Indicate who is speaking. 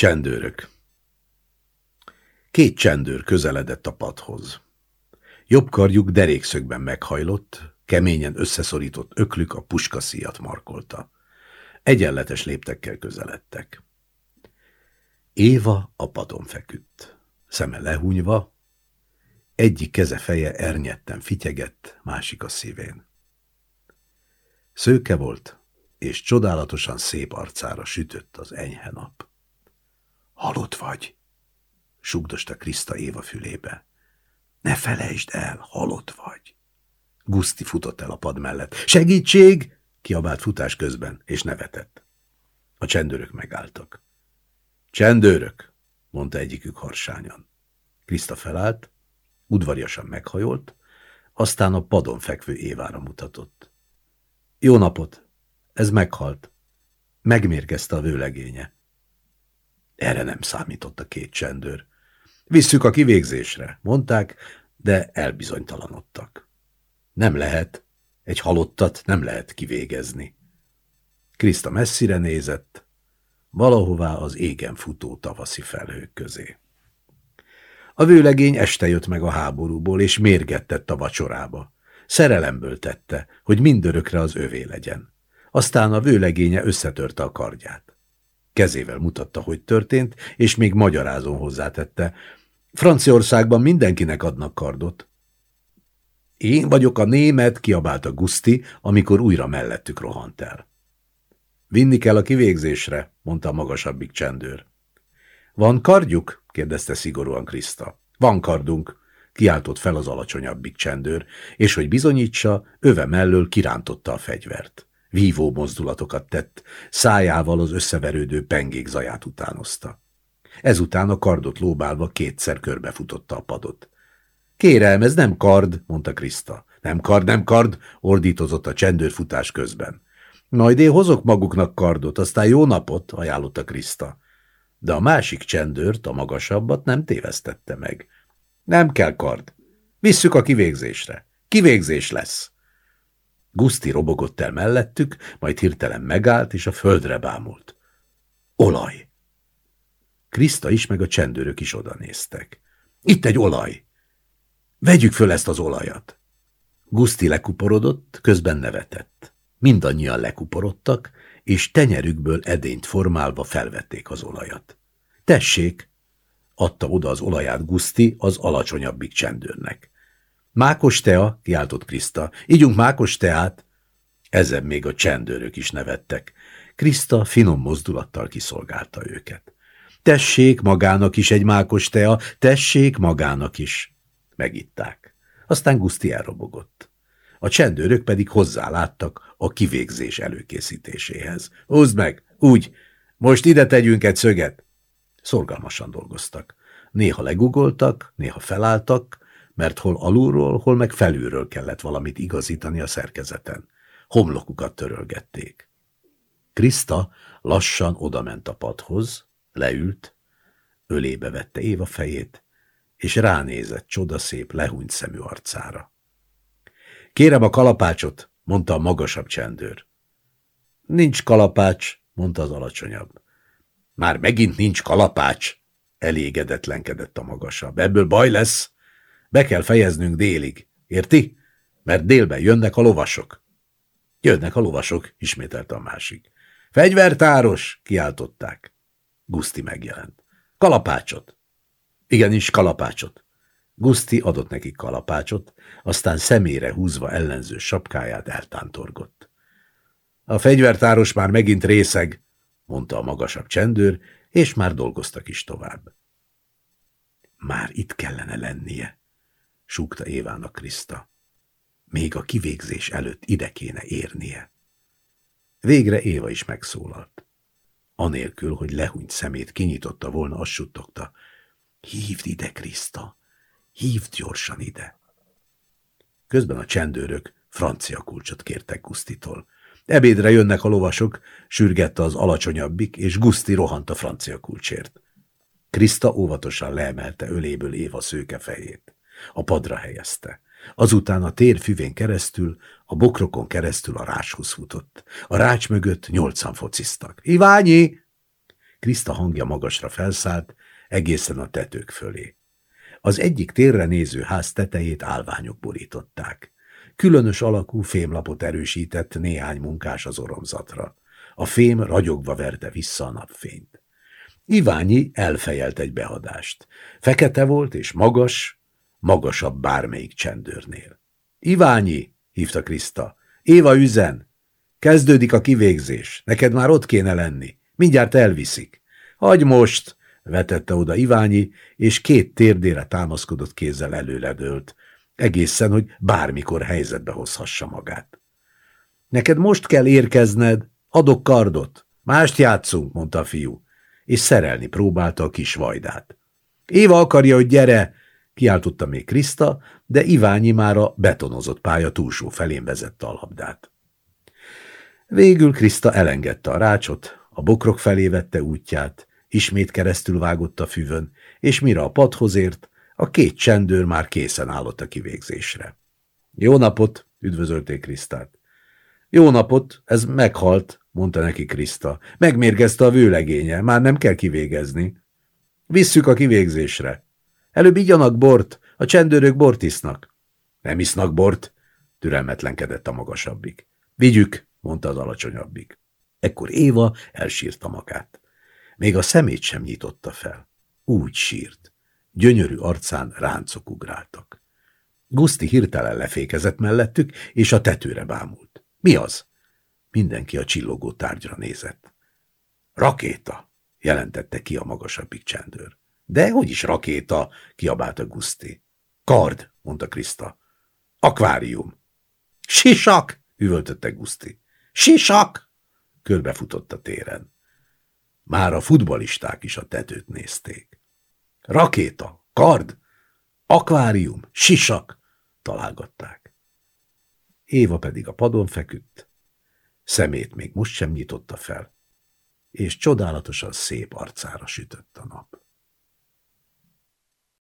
Speaker 1: Csendőrök Két csendőr közeledett a padhoz. Jobb karjuk derékszögben meghajlott, keményen összeszorított öklük a puskaszíjat markolta. Egyenletes léptekkel közeledtek. Éva a padon feküdt. Szeme lehúnyva, egyik keze feje ernyetten fityegett, másik a szívén. Szőke volt, és csodálatosan szép arcára sütött az enyhe nap. Halott vagy, sugdosta Kriszta Éva fülébe. Ne felejtsd el, halott vagy. Guszti futott el a pad mellett. Segítség! kiabált futás közben, és nevetett. A csendőrök megálltak. Csendőrök, mondta egyikük harsányan. Kriszta felállt, udvariasan meghajolt, aztán a padon fekvő Évára mutatott. Jó napot! Ez meghalt. Megmérgezte a vőlegénye. Erre nem számított a két csendőr. Visszük a kivégzésre, mondták, de elbizonytalanodtak. Nem lehet, egy halottat nem lehet kivégezni. Kriszta messzire nézett, valahová az égen futó tavaszi felhők közé. A vőlegény este jött meg a háborúból, és mérgettett a vacsorába. Szerelemből tette, hogy mindörökre az övé legyen. Aztán a vőlegénye összetörte a kardját. Kezével mutatta, hogy történt, és még magyarázón hozzátette. Franciaországban mindenkinek adnak kardot. Én vagyok a német, kiabálta Guszti, amikor újra mellettük rohant el. Vinni kell a kivégzésre, mondta a magasabbik csendőr. Van kardjuk? kérdezte szigorúan Kriszta. Van kardunk, kiáltott fel az alacsonyabbik csendőr, és hogy bizonyítsa, öve mellől kirántotta a fegyvert. Vívó mozdulatokat tett, szájával az összeverődő pengék zaját utánozta. Ezután a kardot lóbálva kétszer körbefutotta a padot. Kérem, ez nem kard, mondta Kriszta. Nem kard, nem kard, ordítozott a csendőrfutás közben. Majd én hozok maguknak kardot, aztán jó napot, ajánlotta Kriszta. De a másik csendőrt, a magasabbat nem tévesztette meg. Nem kell kard. Visszük a kivégzésre. Kivégzés lesz. Guszti robogott el mellettük, majd hirtelen megállt, és a földre bámult. Olaj! Kriszta is, meg a csendőrök is oda néztek. Itt egy olaj! Vegyük föl ezt az olajat! Guszti lekuporodott, közben nevetett. Mindannyian lekuporodtak, és tenyerükből edényt formálva felvették az olajat. Tessék! adta oda az olaját Guszti az alacsonyabbik csendőrnek. Mákos tea, kiáltott Kriszta. Ígyunk mákos teát. Ezen még a csendőrök is nevettek. Kriszta finom mozdulattal kiszolgálta őket. Tessék magának is egy mákos tea, tessék magának is. Megitták. Aztán Guszti elrobogott. A csendőrök pedig hozzáláttak a kivégzés előkészítéséhez. Húzd meg, úgy, most ide tegyünk egy szöget. Szorgalmasan dolgoztak. Néha legugoltak, néha felálltak, mert hol alulról, hol meg felülről kellett valamit igazítani a szerkezeten. Homlokukat törölgették. Kriszta lassan odament a padhoz, leült, ölébe vette Éva fejét, és ránézett csodaszép, lehúnyt szemű arcára. Kérem a kalapácsot, mondta a magasabb csendőr. Nincs kalapács, mondta az alacsonyabb. Már megint nincs kalapács, elégedetlenkedett a magasabb. Ebből baj lesz, be kell fejeznünk délig, érti? Mert délben jönnek a lovasok. Jönnek a lovasok, ismételte a másik. Fegyvertáros, kiáltották. Guszti megjelent. Kalapácsot. Igenis, kalapácsot. Guszti adott neki kalapácsot, aztán szemére húzva ellenző sapkáját eltántorgott. A fegyvertáros már megint részeg, mondta a magasabb csendőr, és már dolgoztak is tovább. Már itt kellene lennie, súgta Évának Kriszta. Még a kivégzés előtt ide kéne érnie. Végre Éva is megszólalt. Anélkül, hogy lehúnyt szemét kinyitotta volna, azt suttogta. Hívd ide, Kriszta! Hívd gyorsan ide! Közben a csendőrök francia kulcsot kértek Gusztitól. Ebédre jönnek a lovasok, sürgette az alacsonyabbik, és Guszti rohant a francia kulcsért. Kriszta óvatosan leemelte öléből Éva szőke fejét. A padra helyezte. Azután a tér füvén keresztül, a bokrokon keresztül a rácshoz futott. A rács mögött nyolcan fociztak. Iványi! Kriszta hangja magasra felszállt, egészen a tetők fölé. Az egyik térre néző ház tetejét állványok borították. Különös alakú fémlapot erősített néhány munkás az oromzatra. A fém ragyogva verte vissza a napfényt. Iványi elfejelt egy behadást. Fekete volt és magas, magasabb bármelyik csendőrnél. Iványi, hívta Kriszta. Éva üzen. Kezdődik a kivégzés. Neked már ott kéne lenni. Mindjárt elviszik. Hagy most, vetette oda Iványi, és két térdére támaszkodott kézzel előledőlt, egészen, hogy bármikor helyzetbe hozhassa magát. Neked most kell érkezned, adok kardot. Mást játszunk, mondta a fiú, és szerelni próbálta a kis vajdát. Éva akarja, hogy gyere, kiáltotta még Kriszta, de Iványi már a betonozott pálya túlsó felén vezette a labdát. Végül Kriszta elengedte a rácsot, a bokrok felé vette útját, ismét keresztül vágott a füvön, és mire a padhoz ért, a két csendőr már készen állott a kivégzésre. Jó napot, üdvözölték Krisztát. Jó napot, ez meghalt, mondta neki Kriszta. Megmérgezte a vőlegénye, már nem kell kivégezni. Visszük a kivégzésre. Előbb igyanak bort, a csendőrök bort isznak. Nem isznak bort, türelmetlenkedett a magasabbik. Vigyük, mondta az alacsonyabbik. Ekkor Éva elsírta magát. Még a szemét sem nyitotta fel. Úgy sírt. Gyönyörű arcán ráncok ugráltak. Guszti hirtelen lefékezett mellettük, és a tetőre bámult. Mi az? Mindenki a csillogó tárgyra nézett. Rakéta, jelentette ki a magasabbik csendőr. De hogy is rakéta, kiabálta Guszti. Kard, mondta Kriszta. Akvárium. Sisak, üvöltötte Guszti. Sisak! Körbefutott a téren. Már a futbalisták is a tetőt nézték. Rakéta, kard, akvárium, sisak, találgatták. Éva pedig a padon feküdt, szemét még most sem nyitotta fel, és csodálatosan szép arcára sütött a nap.